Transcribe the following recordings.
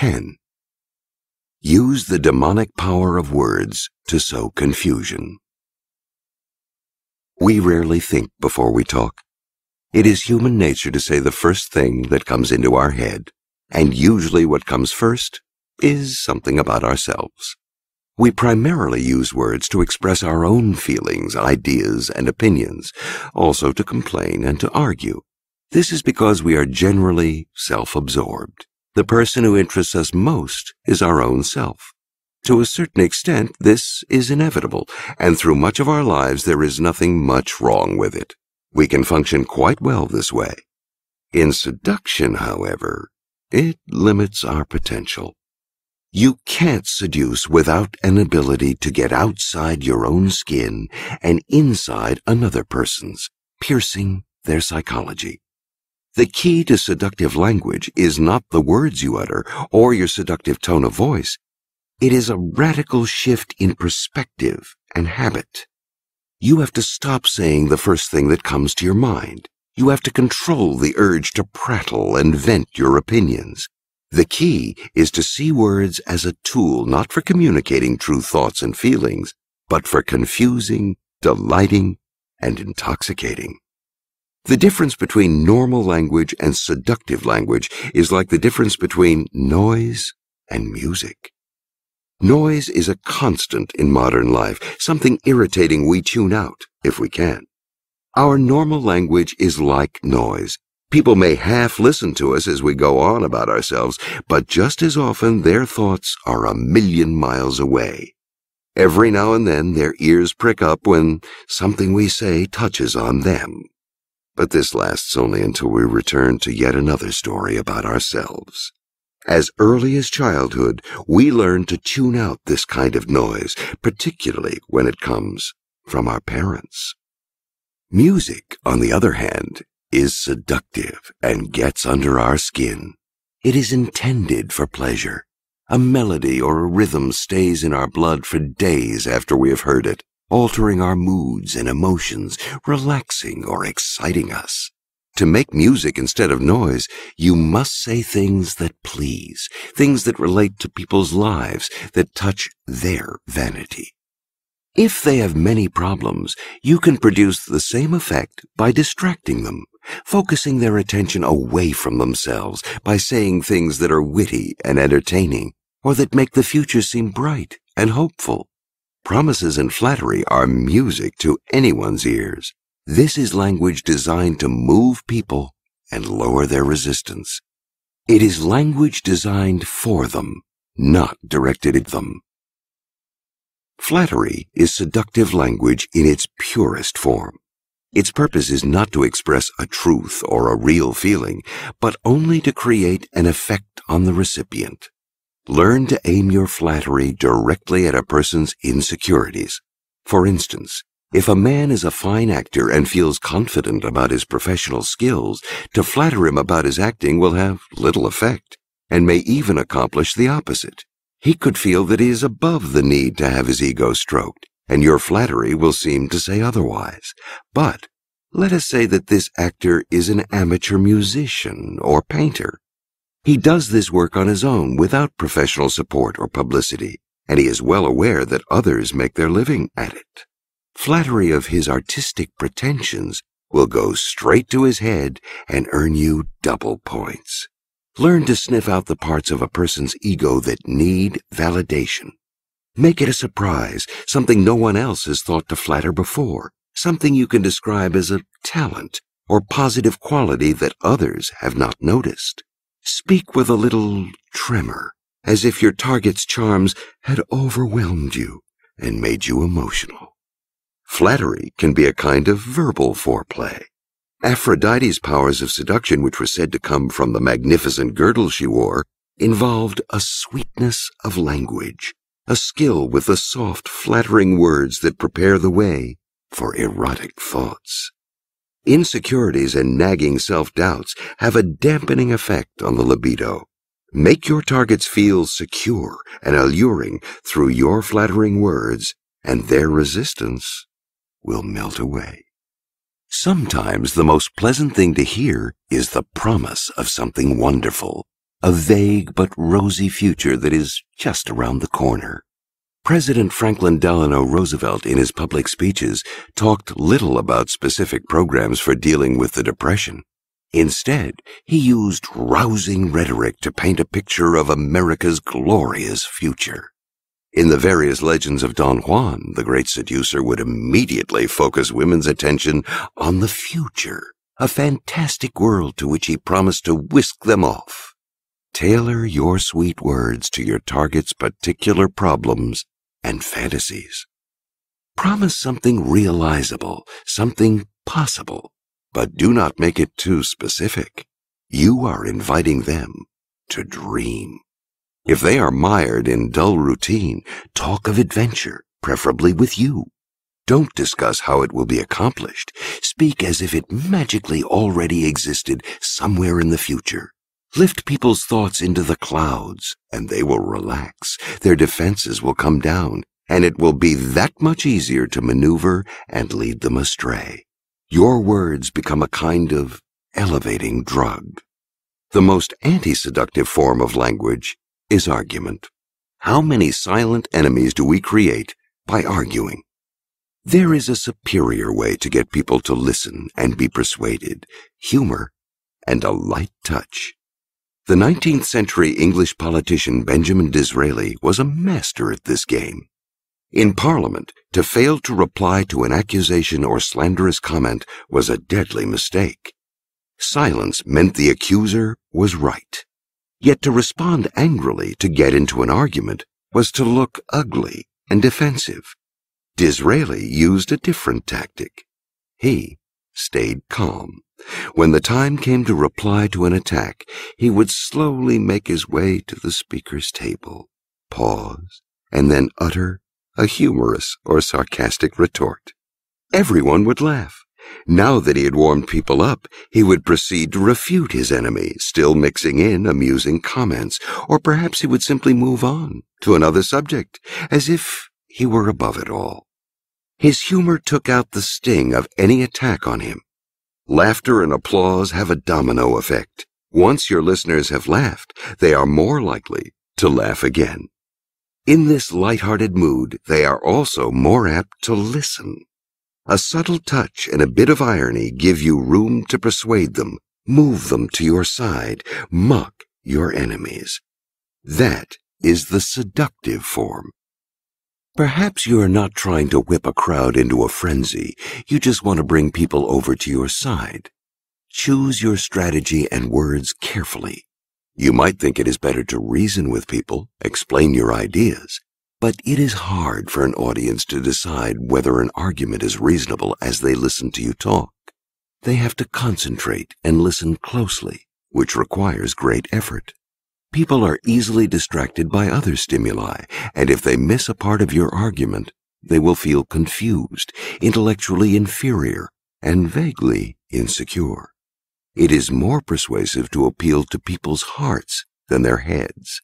10. Use the demonic power of words to sow confusion. We rarely think before we talk. It is human nature to say the first thing that comes into our head, and usually what comes first is something about ourselves. We primarily use words to express our own feelings, ideas, and opinions, also to complain and to argue. This is because we are generally self-absorbed. The person who interests us most is our own self. To a certain extent, this is inevitable, and through much of our lives there is nothing much wrong with it. We can function quite well this way. In seduction, however, it limits our potential. You can't seduce without an ability to get outside your own skin and inside another person's, piercing their psychology. The key to seductive language is not the words you utter or your seductive tone of voice. It is a radical shift in perspective and habit. You have to stop saying the first thing that comes to your mind. You have to control the urge to prattle and vent your opinions. The key is to see words as a tool not for communicating true thoughts and feelings, but for confusing, delighting, and intoxicating. The difference between normal language and seductive language is like the difference between noise and music. Noise is a constant in modern life, something irritating we tune out if we can. Our normal language is like noise. People may half listen to us as we go on about ourselves, but just as often their thoughts are a million miles away. Every now and then their ears prick up when something we say touches on them. But this lasts only until we return to yet another story about ourselves. As early as childhood, we learn to tune out this kind of noise, particularly when it comes from our parents. Music, on the other hand, is seductive and gets under our skin. It is intended for pleasure. A melody or a rhythm stays in our blood for days after we have heard it altering our moods and emotions, relaxing or exciting us. To make music instead of noise, you must say things that please, things that relate to people's lives, that touch their vanity. If they have many problems, you can produce the same effect by distracting them, focusing their attention away from themselves by saying things that are witty and entertaining, or that make the future seem bright and hopeful. Promises and flattery are music to anyone's ears. This is language designed to move people and lower their resistance. It is language designed for them, not directed at them. Flattery is seductive language in its purest form. Its purpose is not to express a truth or a real feeling, but only to create an effect on the recipient. Learn to aim your flattery directly at a person's insecurities. For instance, if a man is a fine actor and feels confident about his professional skills, to flatter him about his acting will have little effect, and may even accomplish the opposite. He could feel that he is above the need to have his ego stroked, and your flattery will seem to say otherwise. But let us say that this actor is an amateur musician or painter. He does this work on his own without professional support or publicity, and he is well aware that others make their living at it. Flattery of his artistic pretensions will go straight to his head and earn you double points. Learn to sniff out the parts of a person's ego that need validation. Make it a surprise, something no one else has thought to flatter before, something you can describe as a talent or positive quality that others have not noticed. Speak with a little tremor, as if your target's charms had overwhelmed you and made you emotional. Flattery can be a kind of verbal foreplay. Aphrodite's powers of seduction, which were said to come from the magnificent girdle she wore, involved a sweetness of language, a skill with the soft, flattering words that prepare the way for erotic thoughts. Insecurities and nagging self-doubts have a dampening effect on the libido. Make your targets feel secure and alluring through your flattering words, and their resistance will melt away. Sometimes the most pleasant thing to hear is the promise of something wonderful. a vague but rosy future that is just around the corner. President Franklin Delano Roosevelt, in his public speeches, talked little about specific programs for dealing with the Depression. Instead, he used rousing rhetoric to paint a picture of America's glorious future. In the various legends of Don Juan, the great seducer would immediately focus women's attention on the future, a fantastic world to which he promised to whisk them off. Tailor your sweet words to your target's particular problems and fantasies. Promise something realizable, something possible but do not make it too specific. You are inviting them to dream. If they are mired in dull routine, talk of adventure, preferably with you. Don't discuss how it will be accomplished. Speak as if it magically already existed somewhere in the future. Lift people's thoughts into the clouds, and they will relax. Their defenses will come down, and it will be that much easier to maneuver and lead them astray. Your words become a kind of elevating drug. The most anti-seductive form of language is argument. How many silent enemies do we create by arguing? There is a superior way to get people to listen and be persuaded, humor and a light touch. The 19th century English politician Benjamin Disraeli was a master at this game. In Parliament, to fail to reply to an accusation or slanderous comment was a deadly mistake. Silence meant the accuser was right. Yet to respond angrily to get into an argument was to look ugly and defensive. Disraeli used a different tactic. He stayed calm. When the time came to reply to an attack, he would slowly make his way to the speaker's table, pause, and then utter a humorous or sarcastic retort. Everyone would laugh. Now that he had warmed people up, he would proceed to refute his enemy, still mixing in amusing comments, or perhaps he would simply move on to another subject, as if he were above it all. His humor took out the sting of any attack on him. Laughter and applause have a domino effect. Once your listeners have laughed, they are more likely to laugh again. In this light-hearted mood, they are also more apt to listen. A subtle touch and a bit of irony give you room to persuade them, move them to your side, mock your enemies. That is the seductive form. Perhaps you are not trying to whip a crowd into a frenzy. You just want to bring people over to your side. Choose your strategy and words carefully. You might think it is better to reason with people, explain your ideas, but it is hard for an audience to decide whether an argument is reasonable as they listen to you talk. They have to concentrate and listen closely, which requires great effort. People are easily distracted by other stimuli, and if they miss a part of your argument, they will feel confused, intellectually inferior, and vaguely insecure. It is more persuasive to appeal to people's hearts than their heads.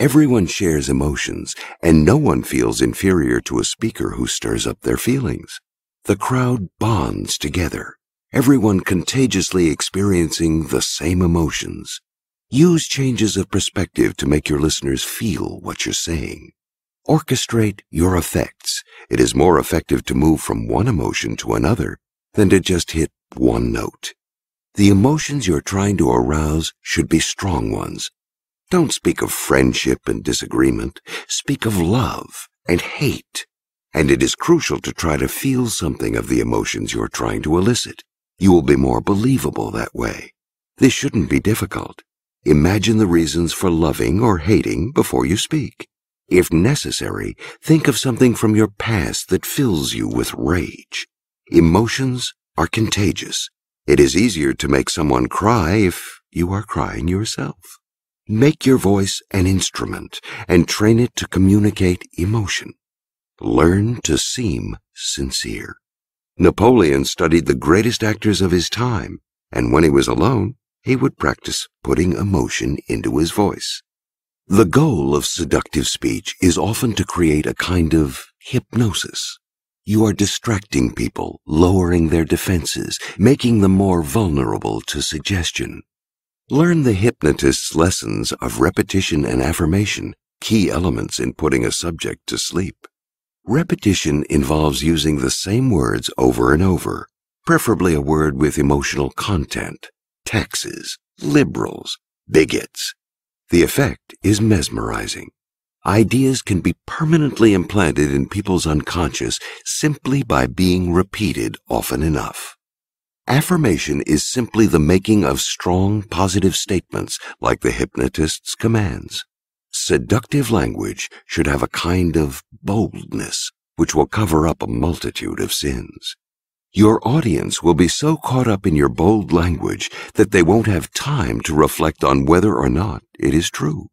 Everyone shares emotions, and no one feels inferior to a speaker who stirs up their feelings. The crowd bonds together, everyone contagiously experiencing the same emotions. Use changes of perspective to make your listeners feel what you're saying. Orchestrate your effects. It is more effective to move from one emotion to another than to just hit one note. The emotions you're trying to arouse should be strong ones. Don't speak of friendship and disagreement. Speak of love and hate. And it is crucial to try to feel something of the emotions you're trying to elicit. You will be more believable that way. This shouldn't be difficult. Imagine the reasons for loving or hating before you speak. If necessary, think of something from your past that fills you with rage. Emotions are contagious. It is easier to make someone cry if you are crying yourself. Make your voice an instrument and train it to communicate emotion. Learn to seem sincere. Napoleon studied the greatest actors of his time, and when he was alone, he would practice putting emotion into his voice. The goal of seductive speech is often to create a kind of hypnosis. You are distracting people, lowering their defenses, making them more vulnerable to suggestion. Learn the hypnotist's lessons of repetition and affirmation, key elements in putting a subject to sleep. Repetition involves using the same words over and over, preferably a word with emotional content, taxes, liberals, bigots. The effect is mesmerizing. Ideas can be permanently implanted in people's unconscious simply by being repeated often enough. Affirmation is simply the making of strong positive statements like the hypnotist's commands. Seductive language should have a kind of boldness which will cover up a multitude of sins. Your audience will be so caught up in your bold language that they won't have time to reflect on whether or not it is true.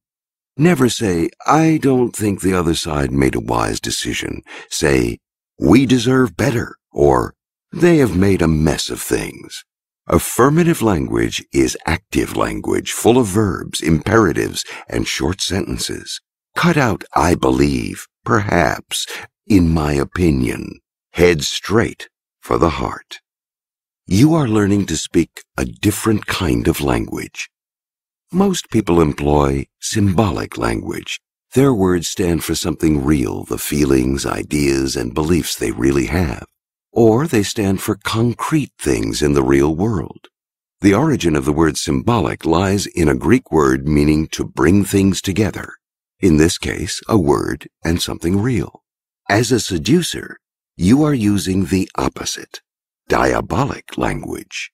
Never say, I don't think the other side made a wise decision. Say, we deserve better, or they have made a mess of things. Affirmative language is active language full of verbs, imperatives, and short sentences. Cut out I believe, perhaps, in my opinion. Head straight for the heart. You are learning to speak a different kind of language. Most people employ symbolic language. Their words stand for something real, the feelings, ideas, and beliefs they really have or they stand for concrete things in the real world. The origin of the word symbolic lies in a Greek word meaning to bring things together. In this case, a word and something real. As a seducer, you are using the opposite, diabolic language.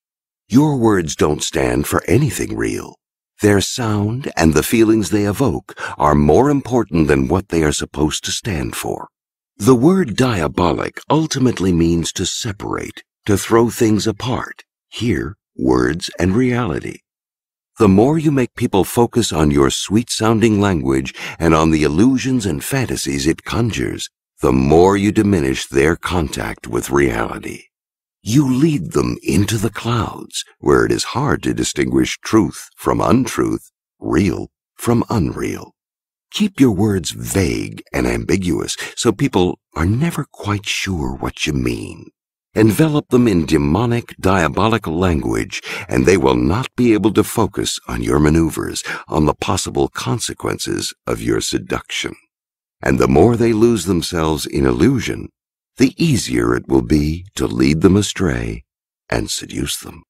Your words don't stand for anything real. Their sound and the feelings they evoke are more important than what they are supposed to stand for. The word diabolic ultimately means to separate, to throw things apart. Here, words and reality. The more you make people focus on your sweet sounding language and on the illusions and fantasies it conjures, the more you diminish their contact with reality. You lead them into the clouds where it is hard to distinguish truth from untruth, real from unreal. Keep your words vague and ambiguous so people are never quite sure what you mean. Envelop them in demonic, diabolical language, and they will not be able to focus on your maneuvers, on the possible consequences of your seduction. And the more they lose themselves in illusion, the easier it will be to lead them astray and seduce them.